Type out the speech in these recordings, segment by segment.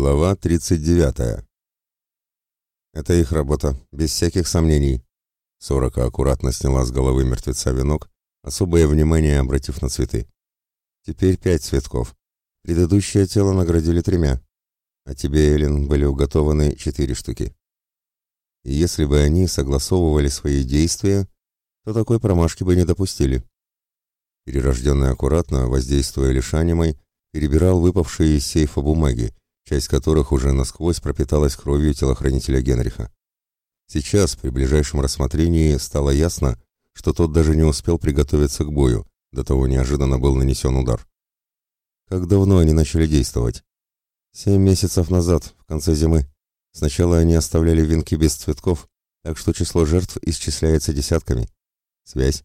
Глава 39. Это их работа, без всяких сомнений. Сорока аккуратно сняла с головы мертвеца венок, особое внимание обратив на цветы. Теперь пять цветков. Предыдущее тело наградили тремя. А тебе, Эллен, были уготованы четыре штуки. И если бы они согласовывали свои действия, то такой промашки бы не допустили. Перерожденный аккуратно, воздействуя лишь анимой, перебирал выпавшие из сейфа бумаги, часть которых уже насквозь пропиталась кровью телохранителя Генриха. Сейчас, при ближайшем рассмотрении, стало ясно, что тот даже не успел приготовиться к бою, до того неожиданно был нанесен удар. Как давно они начали действовать? Семь месяцев назад, в конце зимы. Сначала они оставляли венки без цветков, так что число жертв исчисляется десятками. Связь.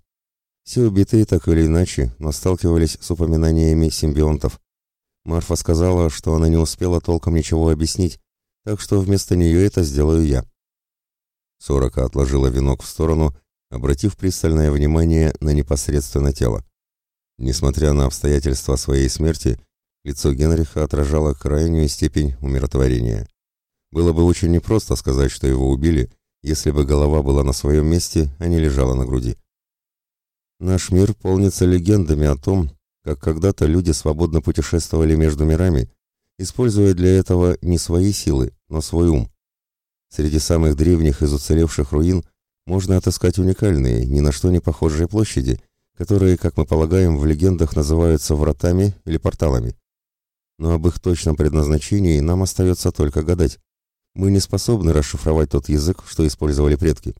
Все убитые так или иначе, но сталкивались с упоминаниями симбионтов. Марфа сказала, что она не успела толком ничего объяснить, так что вместо нее это сделаю я. Сорока отложила венок в сторону, обратив пристальное внимание на непосредственно тело. Несмотря на обстоятельства своей смерти, лицо Генриха отражало крайнюю степень умиротворения. Было бы очень непросто сказать, что его убили, если бы голова была на своем месте, а не лежала на груди. Наш мир полнится легендами о том, как когда-то люди свободно путешествовали между мирами, используя для этого не свои силы, но свой ум. Среди самых древних из уцелевших руин можно отыскать уникальные, ни на что не похожие площади, которые, как мы полагаем, в легендах называются вратами или порталами. Но об их точном предназначении нам остается только гадать. Мы не способны расшифровать тот язык, что использовали предки.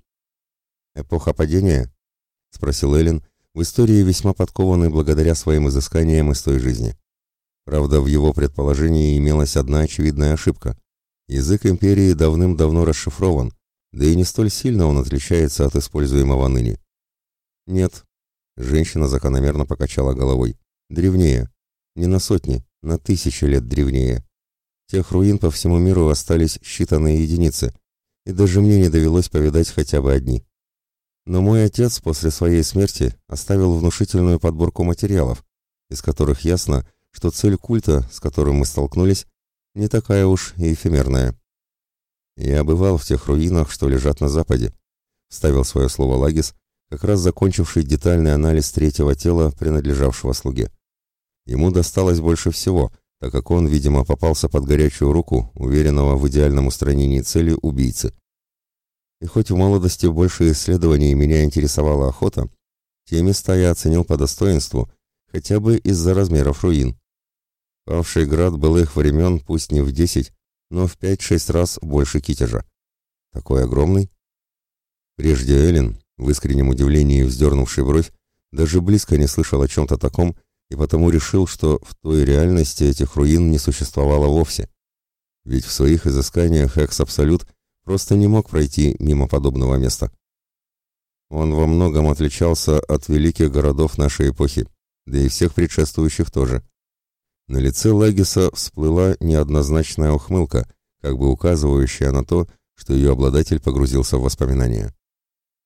«Эпоха падения?» — спросил Эллен, в истории весьма подкованный благодаря своим изысканиям из той жизни. Правда, в его предположении имелась одна очевидная ошибка. Язык империи давным-давно расшифрован, да и не столь сильно он отличается от используемого ныне. Нет, женщина закономерно покачала головой. Древнее. Не на сотни, на тысячи лет древнее. Тех руин по всему миру остались считанные единицы, и даже мне не довелось повидать хотя бы одни. Но мой отец после своей смерти оставил внушительную подборку материалов, из которых ясно, что цель культа, с которым мы столкнулись, не такая уж и эфемерная. Я бывал в тех руинах, что лежат на западе, вставил свое слово Лагис, как раз закончивший детальный анализ третьего тела, принадлежавшего слуге. Ему досталось больше всего, так как он, видимо, попался под горячую руку, уверенного в идеальном устранении цели убийцы. И хоть в молодости больше исследований меня интересовала охота, те места я оценил по достоинству, хотя бы из-за размеров руин. Павший град былых времен, пусть не в десять, но в пять-шесть раз больше китежа. Такой огромный. Прежде Эллен, в искреннем удивлении вздернувший бровь, даже близко не слышал о чем-то таком и потому решил, что в той реальности этих руин не существовало вовсе. Ведь в своих изысканиях Экс-Абсолют просто не мог пройти мимо подобного места. Он во многом отличался от великих городов нашей эпохи, да и всех предшествующих тоже. На лице Лагиса всплыла неоднозначная ухмылка, как бы указывающая на то, что ее обладатель погрузился в воспоминания.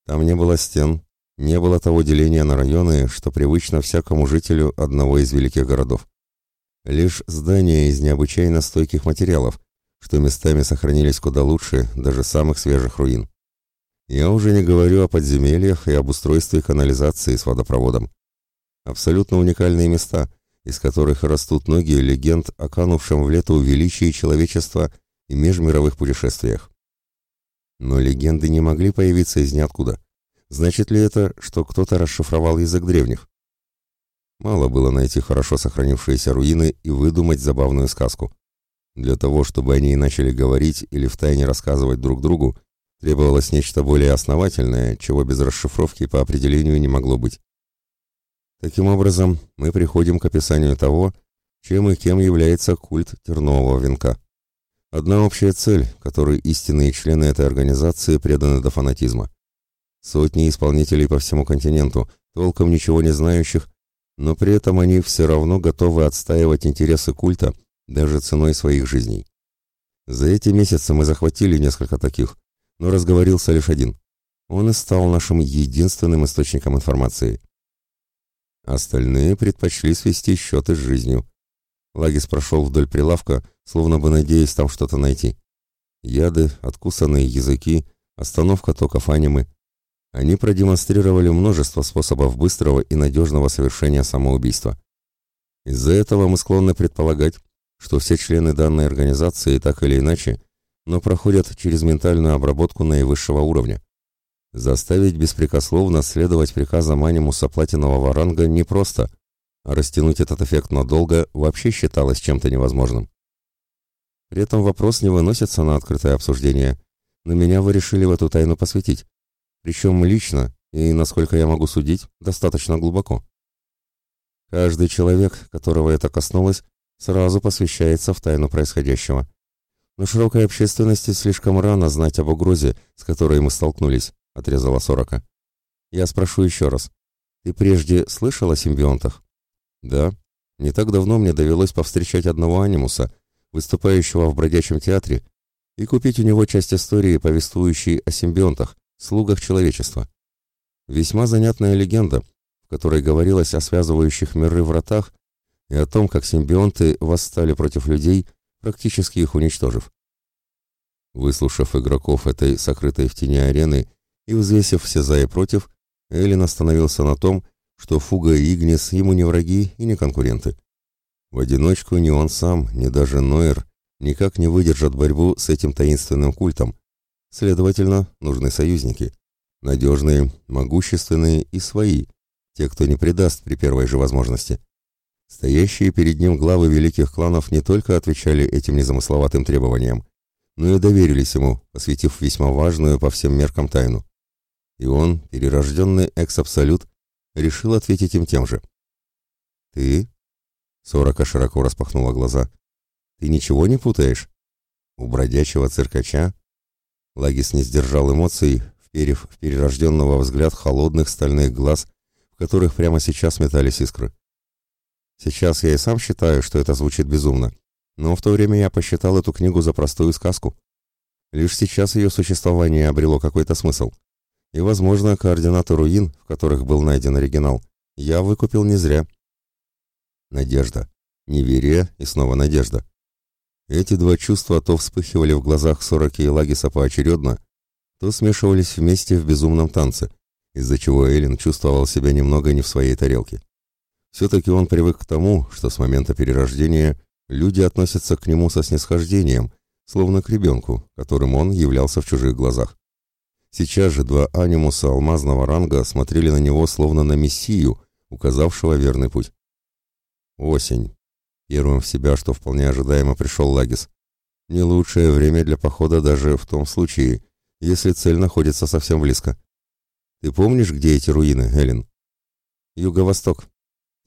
Там не было стен, не было того деления на районы, что привычно всякому жителю одного из великих городов. Лишь здания из необычайно стойких материалов, что местами сохранились куда лучше даже самых свежих руин. Я уже не говорю о подземельях и об устройстве канализации с водопроводом. Абсолютно уникальные места, из которых растут ноги легенд о канувшем в лето величии человечества и межмировых путешествиях. Но легенды не могли появиться из ниоткуда. Значит ли это, что кто-то расшифровал язык древних? Мало было найти хорошо сохранившиеся руины и выдумать забавную сказку. Для того, чтобы они начали говорить или втайне рассказывать друг другу, требовалось нечто более основательное, чего без расшифровки по определению не могло быть. Таким образом, мы приходим к описанию того, чем и кем является культ тернового венка. Одна общая цель, которой истинные члены этой организации преданы до фанатизма. Сотни исполнителей по всему континенту, толком ничего не знающих, но при этом они все равно готовы отстаивать интересы культа даже ценой своих жизней. За эти месяцы мы захватили несколько таких, но разговорился лишь один. Он и стал нашим единственным источником информации. Остальные предпочли свести счеты с жизнью. Лагис прошел вдоль прилавка, словно бы надеясь там что-то найти. Яды, откусанные языки, остановка токов анимы. Они продемонстрировали множество способов быстрого и надежного совершения самоубийства. Из-за этого мы склонны предполагать, что все члены данной организации так или иначе, но проходят через ментальную обработку наивысшего уровня. Заставить беспрекословно следовать приказам анимуса платинового ранга непросто, а растянуть этот эффект надолго вообще считалось чем-то невозможным. При этом вопрос не выносится на открытое обсуждение, но меня вы решили в эту тайну посвятить. Причем лично, и, насколько я могу судить, достаточно глубоко. Каждый человек, которого это коснулось, сразу посвящается в тайну происходящего. Но широкой общественности слишком рано знать об угрозе, с которой мы столкнулись, — отрезала Сорока. «Я спрошу еще раз. Ты прежде слышал о симбионтах?» «Да. Не так давно мне довелось повстречать одного анимуса, выступающего в бродячем театре, и купить у него часть истории, повествующей о симбионтах, слугах человечества. Весьма занятная легенда, в которой говорилось о связывающих миры вратах и о том, как симбионты восстали против людей, практически их уничтожив. Выслушав игроков этой сокрытой в тени арены и взвесив все за и против, Эллен остановился на том, что Фуга и Игнис ему не враги и не конкуренты. В одиночку ни он сам, ни даже Нойер никак не выдержат борьбу с этим таинственным культом. Следовательно, нужны союзники. Надежные, могущественные и свои, те, кто не предаст при первой же возможности. Стоящие перед ним главы великих кланов не только отвечали этим незамысловатым требованиям, но и доверились ему, посвятив весьма важную по всем меркам тайну и он, перерожденный экс-абсолют, решил ответить им тем же. «Ты?» — Сорока широко распахнула глаза. «Ты ничего не путаешь? У бродячего циркача?» Лагис не сдержал эмоций, вперев в перерожденного взгляд холодных стальных глаз, в которых прямо сейчас метались искры. Сейчас я и сам считаю, что это звучит безумно, но в то время я посчитал эту книгу за простую сказку. Лишь сейчас ее существование обрело какой-то смысл. И, возможно, координаты руин, в которых был найден оригинал, я выкупил не зря. Надежда. Неверие и снова надежда. Эти два чувства то вспыхивали в глазах Сороки и Лагиса поочередно, то смешивались вместе в безумном танце, из-за чего Эллен чувствовал себя немного не в своей тарелке. Все-таки он привык к тому, что с момента перерождения люди относятся к нему со снисхождением, словно к ребенку, которым он являлся в чужих глазах. Сейчас же два анимуса алмазного ранга смотрели на него словно на мессию, указавшего верный путь. Осень. Первым в себя, что вполне ожидаемо пришел Лагис. Не лучшее время для похода даже в том случае, если цель находится совсем близко. Ты помнишь, где эти руины, Эллен? Юго-восток.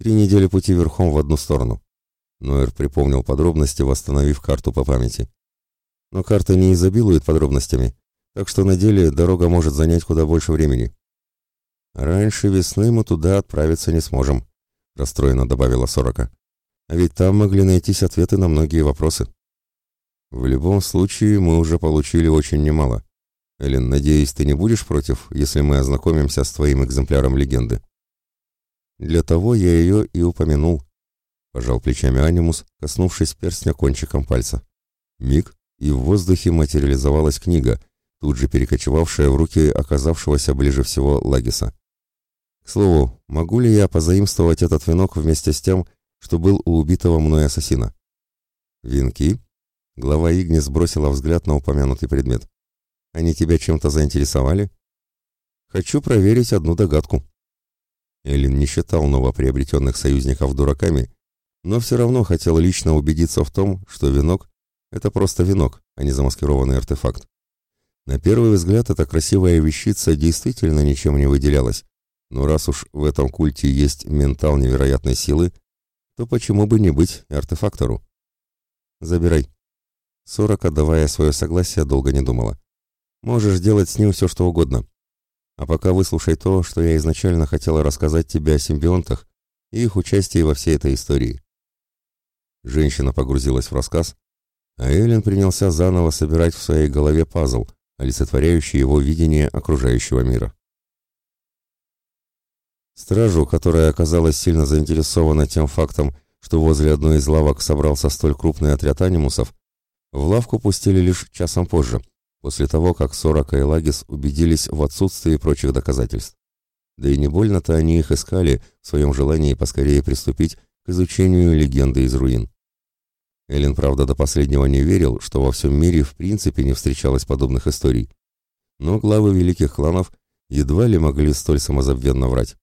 Три недели пути верхом в одну сторону. Ноэр припомнил подробности, восстановив карту по памяти. Но карта не изобилует подробностями так что на деле дорога может занять куда больше времени. Раньше весны мы туда отправиться не сможем, расстроенно добавила Сорока. А ведь там могли найтись ответы на многие вопросы. В любом случае, мы уже получили очень немало. Эллен, надеюсь, ты не будешь против, если мы ознакомимся с твоим экземпляром легенды? Для того я ее и упомянул, пожал плечами Анимус, коснувшись перстня кончиком пальца. Миг, и в воздухе материализовалась книга — тут же перекочевавшая в руки оказавшегося ближе всего Лагиса. К слову, могу ли я позаимствовать этот венок вместе с тем, что был у убитого мной ассасина? Венки? Глава Игнис бросила взгляд на упомянутый предмет. Они тебя чем-то заинтересовали? Хочу проверить одну догадку. Эллин не считал новоприобретенных союзников дураками, но все равно хотел лично убедиться в том, что венок — это просто венок, а не замаскированный артефакт. На первый взгляд эта красивая вещица действительно ничем не выделялась, но раз уж в этом культе есть ментал невероятной силы, то почему бы не быть артефактору? Забирай. Сорок, отдавая свое согласие, долго не думала. Можешь делать с ним все, что угодно. А пока выслушай то, что я изначально хотела рассказать тебе о симбионтах и их участии во всей этой истории. Женщина погрузилась в рассказ, а Эллен принялся заново собирать в своей голове пазл, олицетворяющий его видение окружающего мира. Стражу, которая оказалась сильно заинтересована тем фактом, что возле одной из лавок собрался столь крупный отряд анимусов, в лавку пустили лишь часом позже, после того, как Сорока и Лагис убедились в отсутствии прочих доказательств. Да и не больно-то они их искали в своем желании поскорее приступить к изучению легенды из руин. Эллен, правда, до последнего не верил, что во всем мире в принципе не встречалось подобных историй. Но главы великих кланов едва ли могли столь самозабвенно врать.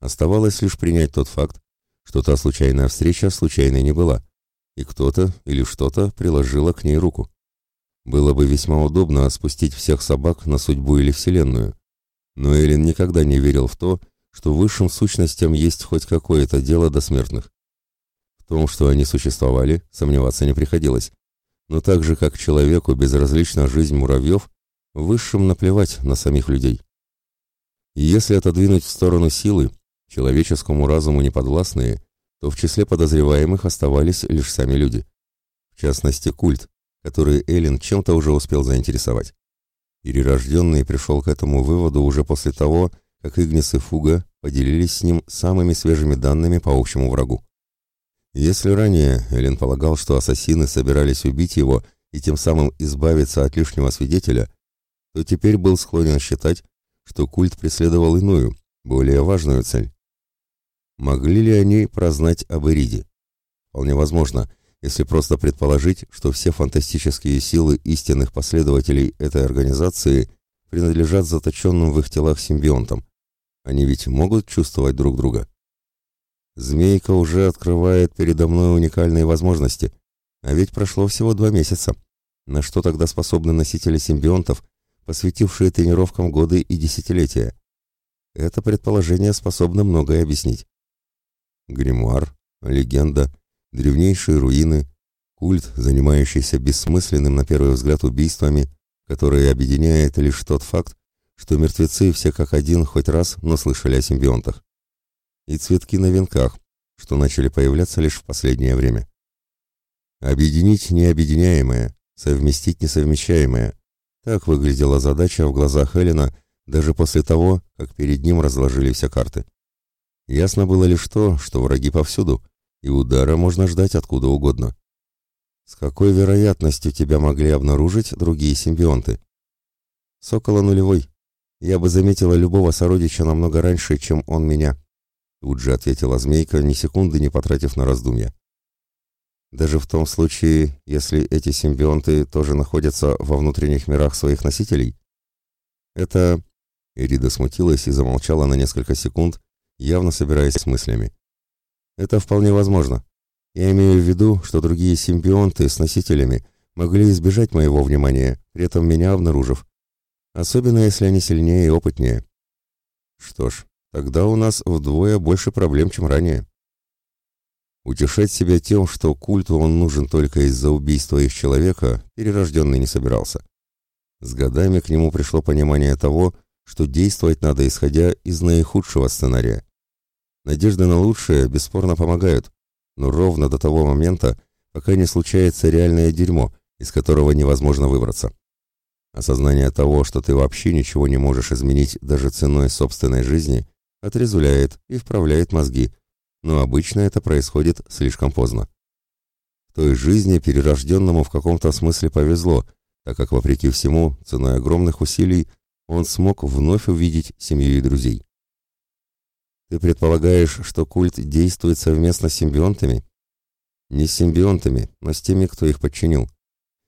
Оставалось лишь принять тот факт, что та случайная встреча случайной не была, и кто-то или что-то приложило к ней руку. Было бы весьма удобно спустить всех собак на судьбу или вселенную, но Эллен никогда не верил в то, что высшим сущностям есть хоть какое-то дело до смертных. В том, что они существовали, сомневаться не приходилось. Но так же, как человеку безразлична жизнь муравьев, высшим наплевать на самих людей. И если отодвинуть в сторону силы, человеческому разуму неподвластные, то в числе подозреваемых оставались лишь сами люди. В частности, культ, который Эллен чем-то уже успел заинтересовать. Перерожденный пришел к этому выводу уже после того, как Игнис и Фуга поделились с ним самыми свежими данными по общему врагу. Если ранее Эллен полагал, что ассасины собирались убить его и тем самым избавиться от лишнего свидетеля, то теперь был склонен считать, что культ преследовал иную, более важную цель. Могли ли они прознать об Ириде? Вполне возможно, если просто предположить, что все фантастические силы истинных последователей этой организации принадлежат заточенным в их телах симбионтам. Они ведь могут чувствовать друг друга. Змейка уже открывает передо мной уникальные возможности, а ведь прошло всего два месяца. На что тогда способны носители симбионтов, посвятившие тренировкам годы и десятилетия? Это предположение способно многое объяснить. Гримуар, легенда — древнейшие руины, культ, занимающийся бессмысленным на первый взгляд убийствами, которые объединяет лишь тот факт, что мертвецы все как один хоть раз, но слышали о симбионтах. И цветки на венках, что начали появляться лишь в последнее время. Объединить необъединяемое, совместить несовмещаемое. Так выглядела задача в глазах Эллина даже после того, как перед ним разложили все карты. Ясно было лишь то, что враги повсюду — и удара можно ждать откуда угодно. С какой вероятностью тебя могли обнаружить другие симбионты? Сокола нулевой. Я бы заметила любого сородича намного раньше, чем он меня. Тут же ответила змейка, ни секунды не потратив на раздумья. Даже в том случае, если эти симбионты тоже находятся во внутренних мирах своих носителей? Это... Ирида смутилась и замолчала на несколько секунд, явно собираясь с мыслями. Это вполне возможно. Я имею в виду, что другие симбионты с носителями могли избежать моего внимания, при этом меня обнаружив. Особенно, если они сильнее и опытнее. Что ж, тогда у нас вдвое больше проблем, чем ранее. Утешать себя тем, что культу он нужен только из-за убийства их человека, перерожденный не собирался. С годами к нему пришло понимание того, что действовать надо исходя из наихудшего сценария. Надежды на лучшее бесспорно помогают, но ровно до того момента, пока не случается реальное дерьмо, из которого невозможно выбраться. Осознание того, что ты вообще ничего не можешь изменить даже ценой собственной жизни, отрезвляет и вправляет мозги, но обычно это происходит слишком поздно. В той жизни перерожденному в каком-то смысле повезло, так как, вопреки всему, ценой огромных усилий, он смог вновь увидеть семью и друзей. Ты предполагаешь, что культ действует совместно с симбионтами? Не с симбионтами, но с теми, кто их подчинил.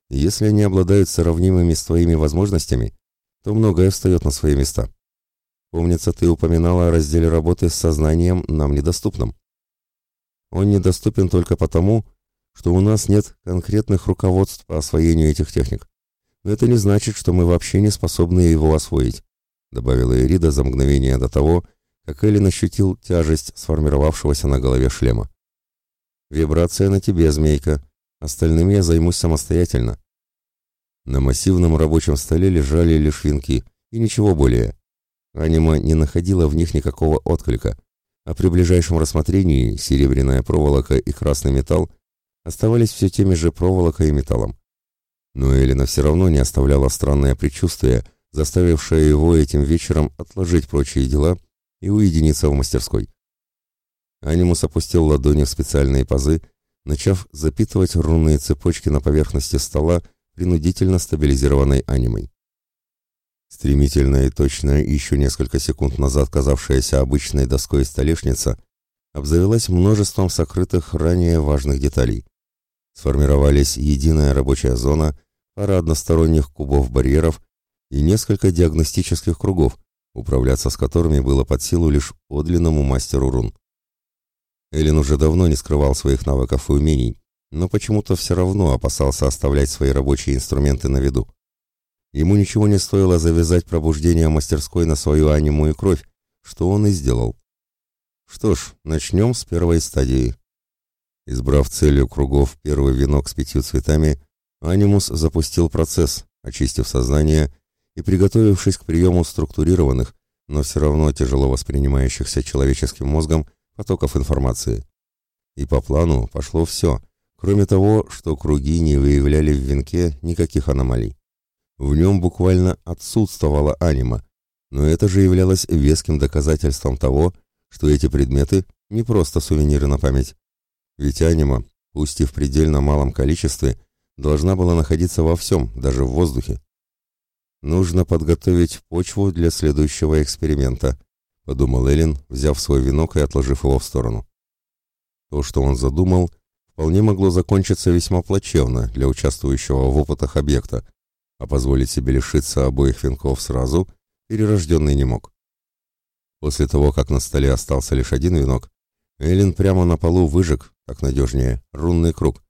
Если они обладают сравнимыми с твоими возможностями, то многое встает на свои места. Помнится, ты упоминала о разделе работы с сознанием нам недоступном. Он недоступен только потому, что у нас нет конкретных руководств по освоению этих техник. Но это не значит, что мы вообще не способны его освоить, добавила Ирида за мгновение до того, как Эллен ощутил тяжесть сформировавшегося на голове шлема. «Вибрация на тебе, змейка. Остальным я займусь самостоятельно». На массивном рабочем столе лежали лишь венки, и ничего более. Анима не находила в них никакого отклика, а при ближайшем рассмотрении серебряная проволока и красный металл оставались все теми же проволокой и металлом. Но Элина все равно не оставляла странное предчувствие, заставившее его этим вечером отложить прочие дела и уединиться в мастерской. Анимус опустил ладони в специальные пазы, начав запитывать рунные цепочки на поверхности стола, принудительно стабилизированной анимой. Стремительная и точная, еще несколько секунд назад казавшаяся обычной доской столешница обзавелась множеством сокрытых ранее важных деталей. Сформировались единая рабочая зона, пара односторонних кубов-барьеров и несколько диагностических кругов, управляться с которыми было под силу лишь подлинному мастеру рун. Эллен уже давно не скрывал своих навыков и умений, но почему-то все равно опасался оставлять свои рабочие инструменты на виду. Ему ничего не стоило завязать пробуждение мастерской на свою аниму и кровь, что он и сделал. Что ж, начнем с первой стадии. Избрав целью кругов первый венок с пятью цветами, Анимус запустил процесс, очистив сознание и приготовившись к приему структурированных, но все равно тяжело воспринимающихся человеческим мозгом потоков информации. И по плану пошло все, кроме того, что круги не выявляли в венке никаких аномалий. В нем буквально отсутствовала анима, но это же являлось веским доказательством того, что эти предметы не просто сувениры на память. Ведь анима, пусть и в предельно малом количестве, должна была находиться во всем, даже в воздухе. Нужно подготовить почву для следующего эксперимента, подумал Эллен, взяв свой венок и отложив его в сторону. То, что он задумал, вполне могло закончиться весьма плачевно для участвующего в опытах объекта, а позволить себе лишиться обоих венков сразу перерожденный не мог. После того, как на столе остался лишь один венок, Эллен прямо на полу выжег, так надежнее, рунный круг,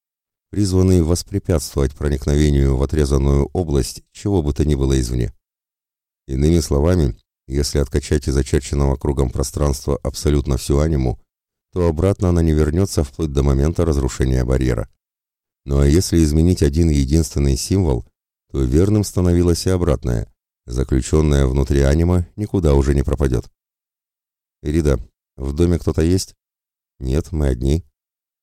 призванный воспрепятствовать проникновению в отрезанную область чего бы то ни было извне. Иными словами, если откачать из очерченного кругом пространства абсолютно всю аниму, то обратно она не вернется вплоть до момента разрушения барьера. Ну а если изменить один единственный символ, то верным становилось и обратное. Заключенное внутри анима никуда уже не пропадет. «Ирида, в доме кто-то есть?» «Нет, мы одни».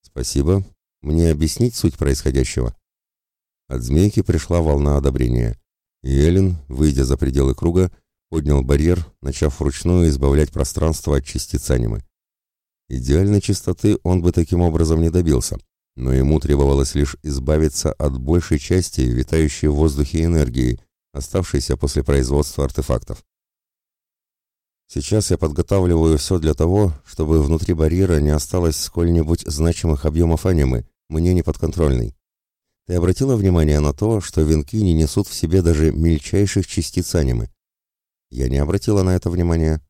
«Спасибо. Мне объяснить суть происходящего?» От змейки пришла волна одобрения. И Эллен, выйдя за пределы круга, поднял барьер, начав вручную избавлять пространство от частиц анимы. Идеальной чистоты он бы таким образом не добился, но ему требовалось лишь избавиться от большей части витающей в воздухе энергии, оставшейся после производства артефактов. Сейчас я подготавливаю все для того, чтобы внутри барьера не осталось сколь-нибудь значимых объемов анимы, мне неподконтрольной. Ты обратила внимание на то, что венки не несут в себе даже мельчайших частиц анимы? Я не обратила на это внимания.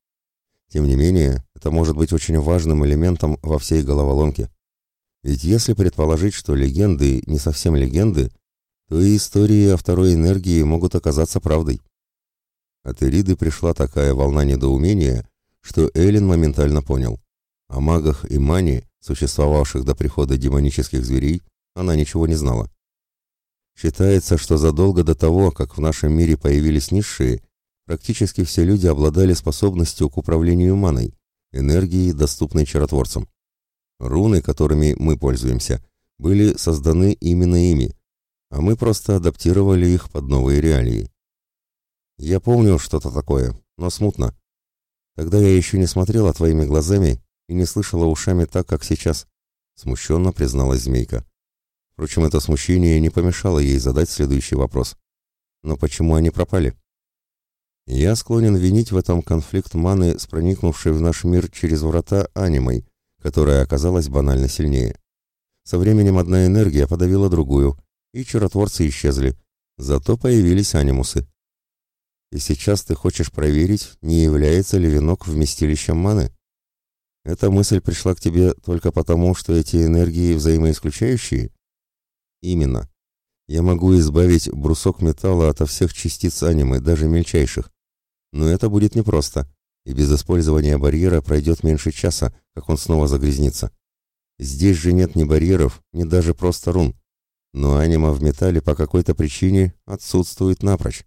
Тем не менее, это может быть очень важным элементом во всей головоломке. Ведь если предположить, что легенды не совсем легенды, то и истории о второй энергии могут оказаться правдой. От Эриды пришла такая волна недоумения, что Эллен моментально понял. О магах и мане, существовавших до прихода демонических зверей, она ничего не знала. Считается, что задолго до того, как в нашем мире появились низшие, практически все люди обладали способностью к управлению маной, энергией, доступной чаротворцам. Руны, которыми мы пользуемся, были созданы именно ими, а мы просто адаптировали их под новые реалии. Я помню что-то такое, но смутно. Тогда я еще не смотрела твоими глазами и не слышала ушами так, как сейчас, смущенно призналась змейка. Впрочем, это смущение не помешало ей задать следующий вопрос. Но почему они пропали? Я склонен винить в этом конфликт маны с проникнувшей в наш мир через врата анимой, которая оказалась банально сильнее. Со временем одна энергия подавила другую, и чаротворцы исчезли. Зато появились анимусы. И сейчас ты хочешь проверить, не является ли венок вместилищем маны? Эта мысль пришла к тебе только потому, что эти энергии взаимоисключающие? Именно. Я могу избавить брусок металла ото всех частиц анимы, даже мельчайших. Но это будет непросто, и без использования барьера пройдет меньше часа, как он снова загрязнится. Здесь же нет ни барьеров, ни даже просто рун. Но анима в металле по какой-то причине отсутствует напрочь.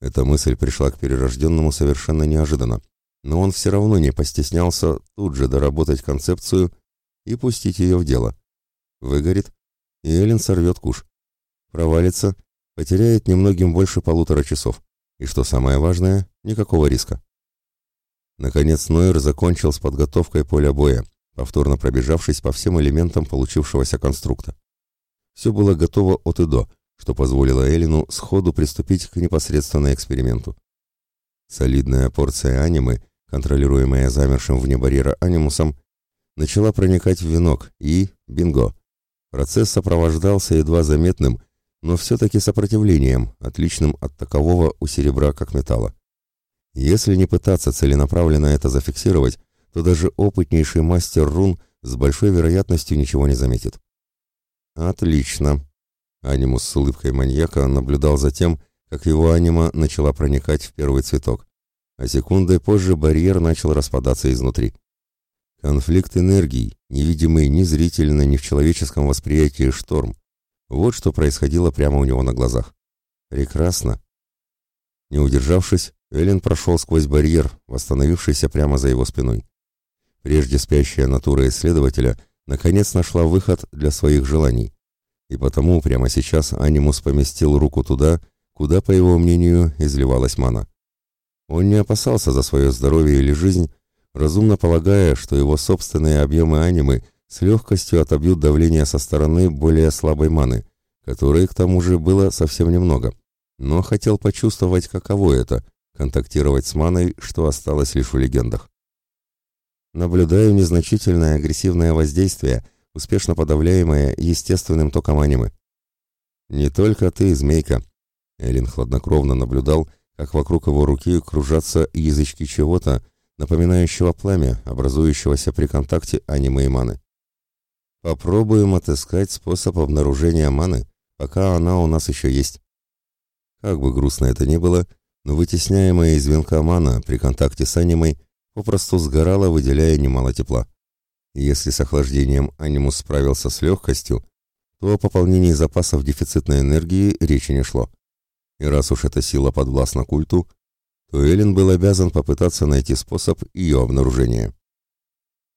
Эта мысль пришла к перерожденному совершенно неожиданно, но он все равно не постеснялся тут же доработать концепцию и пустить ее в дело. Выгорит, и Эллен сорвет куш. Провалится, потеряет немногим больше полутора часов. И что самое важное, никакого риска. Наконец Нойер закончил с подготовкой поля боя, повторно пробежавшись по всем элементам получившегося конструкта. Все было готово от и до, что позволило Эллину сходу приступить к непосредственно эксперименту. Солидная порция анимы, контролируемая замершим вне барьера анимусом, начала проникать в венок и, бинго, процесс сопровождался едва заметным, но все-таки сопротивлением, отличным от такового у серебра как металла. Если не пытаться целенаправленно это зафиксировать, то даже опытнейший мастер рун с большой вероятностью ничего не заметит. Отлично. Анимус с улыбкой маньяка наблюдал за тем, как его анима начала проникать в первый цветок, а секундой позже барьер начал распадаться изнутри. Конфликт энергий, невидимый ни зрительно, ни в человеческом восприятии шторм. Вот что происходило прямо у него на глазах. Прекрасно. Не удержавшись, Эллен прошел сквозь барьер, восстановившийся прямо за его спиной. Прежде спящая натура исследователя наконец нашла выход для своих желаний, и потому прямо сейчас Анимус поместил руку туда, куда, по его мнению, изливалась мана. Он не опасался за свое здоровье или жизнь, разумно полагая, что его собственные объемы анимы с легкостью отобьют давление со стороны более слабой маны, которой, к тому же, было совсем немного, но хотел почувствовать, каково это контактировать с маной, что осталось лишь в легендах. Наблюдаю незначительное агрессивное воздействие, успешно подавляемое естественным током анимы. Не только ты, змейка. Элин хладнокровно наблюдал, как вокруг его руки кружатся язычки чего-то, напоминающего пламя, образующегося при контакте анимы и маны. Попробуем отыскать способ обнаружения маны, пока она у нас еще есть. Как бы грустно это ни было, но вытесняемая из венка мана при контакте с анимой попросту сгорала, выделяя немало тепла. Если с охлаждением анимус справился с легкостью, то о пополнении запасов дефицитной энергии речи не шло. И раз уж эта сила подвластна культу, то Эллен был обязан попытаться найти способ ее обнаружения.